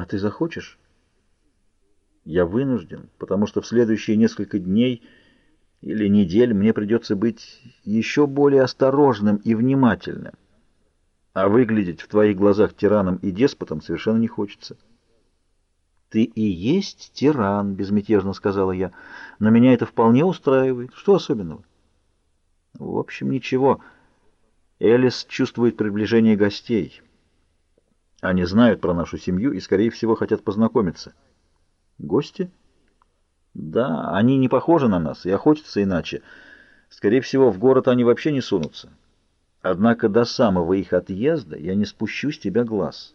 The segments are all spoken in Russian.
А ты захочешь? Я вынужден, потому что в следующие несколько дней или недель мне придется быть еще более осторожным и внимательным. А выглядеть в твоих глазах тираном и деспотом совершенно не хочется. «Ты и есть тиран», — безмятежно сказала я. «Но меня это вполне устраивает. Что особенного?» «В общем, ничего. Элис чувствует приближение гостей. Они знают про нашу семью и, скорее всего, хотят познакомиться». «Гости?» «Да, они не похожи на нас и охотятся иначе. Скорее всего, в город они вообще не сунутся. Однако до самого их отъезда я не спущу с тебя глаз».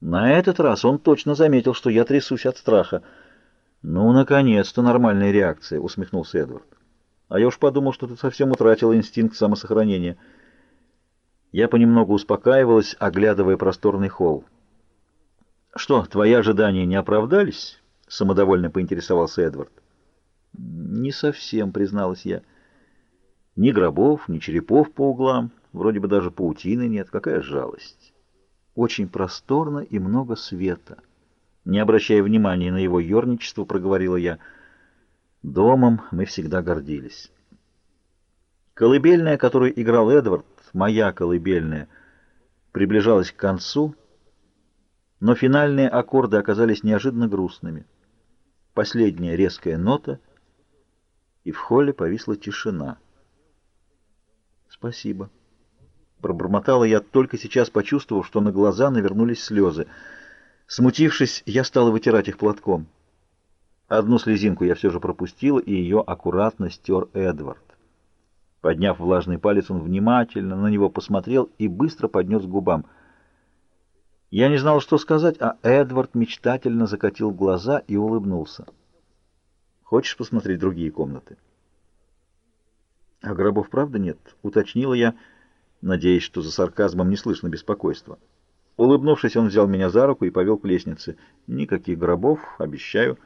На этот раз он точно заметил, что я трясусь от страха. «Ну, наконец-то нормальная реакция», — усмехнулся Эдвард. «А я уж подумал, что ты совсем утратил инстинкт самосохранения». Я понемногу успокаивалась, оглядывая просторный холл. «Что, твои ожидания не оправдались?» — самодовольно поинтересовался Эдвард. «Не совсем», — призналась я. «Ни гробов, ни черепов по углам, вроде бы даже паутины нет. Какая жалость!» Очень просторно и много света. Не обращая внимания на его ерничество, проговорила я. Домом мы всегда гордились. Колыбельная, которую играл Эдвард, моя колыбельная, приближалась к концу, но финальные аккорды оказались неожиданно грустными. Последняя резкая нота, и в холле повисла тишина. «Спасибо». Пробормотала я, только сейчас почувствовав, что на глаза навернулись слезы. Смутившись, я стала вытирать их платком. Одну слезинку я все же пропустила, и ее аккуратно стер Эдвард. Подняв влажный палец, он внимательно на него посмотрел и быстро поднес к губам. Я не знал, что сказать, а Эдвард мечтательно закатил глаза и улыбнулся. «Хочешь посмотреть другие комнаты?» «А гробов правда нет?» — уточнила я, — надеясь, что за сарказмом не слышно беспокойства. Улыбнувшись, он взял меня за руку и повел к лестнице. Никаких гробов, обещаю.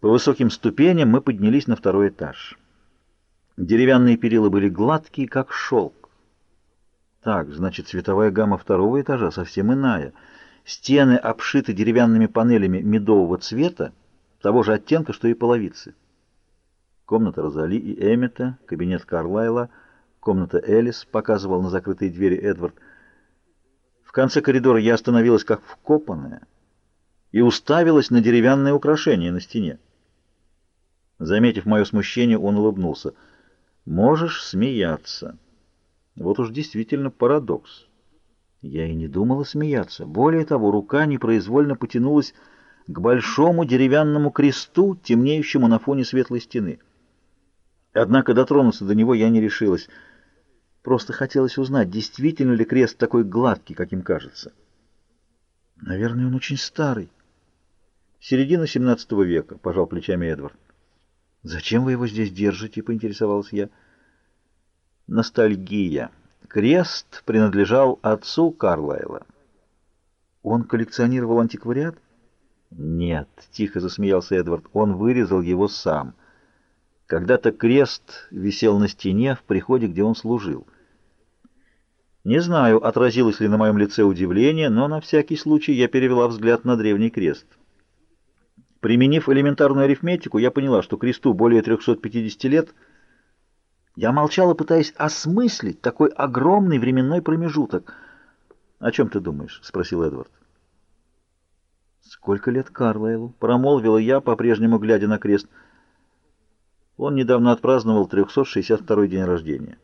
По высоким ступеням мы поднялись на второй этаж. Деревянные перила были гладкие, как шелк. Так, значит, цветовая гамма второго этажа совсем иная. Стены обшиты деревянными панелями медового цвета, того же оттенка, что и половицы. Комната Розали и Эммета, кабинет Карлайла — Комната Элис показывал на закрытые двери Эдвард. В конце коридора я остановилась как вкопанная и уставилась на деревянное украшение на стене. Заметив мое смущение, он улыбнулся. «Можешь смеяться». Вот уж действительно парадокс. Я и не думала смеяться. Более того, рука непроизвольно потянулась к большому деревянному кресту, темнеющему на фоне светлой стены. Однако дотронуться до него я не решилась — Просто хотелось узнать, действительно ли крест такой гладкий, каким кажется. Наверное, он очень старый. Середина XVII века, пожал плечами Эдвард. Зачем вы его здесь держите, поинтересовался я. Ностальгия. Крест принадлежал отцу Карлайла. Он коллекционировал антиквариат? Нет, тихо засмеялся Эдвард. Он вырезал его сам. Когда-то крест висел на стене в приходе, где он служил. Не знаю, отразилось ли на моем лице удивление, но на всякий случай я перевела взгляд на древний крест. Применив элементарную арифметику, я поняла, что кресту более 350 лет. Я молчала, пытаясь осмыслить такой огромный временной промежуток. «О чем ты думаешь?» — спросил Эдвард. «Сколько лет Карлайлу?» — промолвила я, по-прежнему глядя на крест. Он недавно отпраздновал 362 день рождения.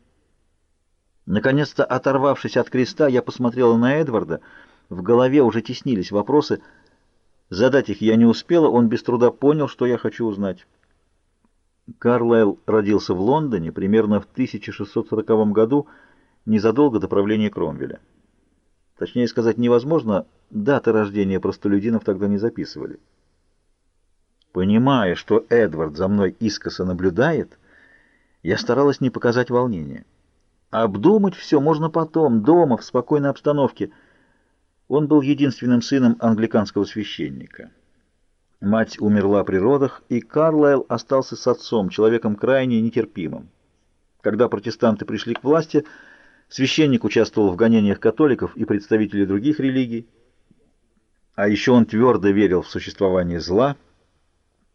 Наконец-то, оторвавшись от креста, я посмотрела на Эдварда. В голове уже теснились вопросы. Задать их я не успела, он без труда понял, что я хочу узнать. Карлайл родился в Лондоне примерно в 1640 году, незадолго до правления Кромвеля. Точнее сказать невозможно, даты рождения простолюдинов тогда не записывали. Понимая, что Эдвард за мной искоса наблюдает, я старалась не показать волнения. Обдумать все можно потом, дома, в спокойной обстановке. Он был единственным сыном англиканского священника. Мать умерла при родах, и Карлайл остался с отцом, человеком крайне нетерпимым. Когда протестанты пришли к власти, священник участвовал в гонениях католиков и представителей других религий. А еще он твердо верил в существование зла —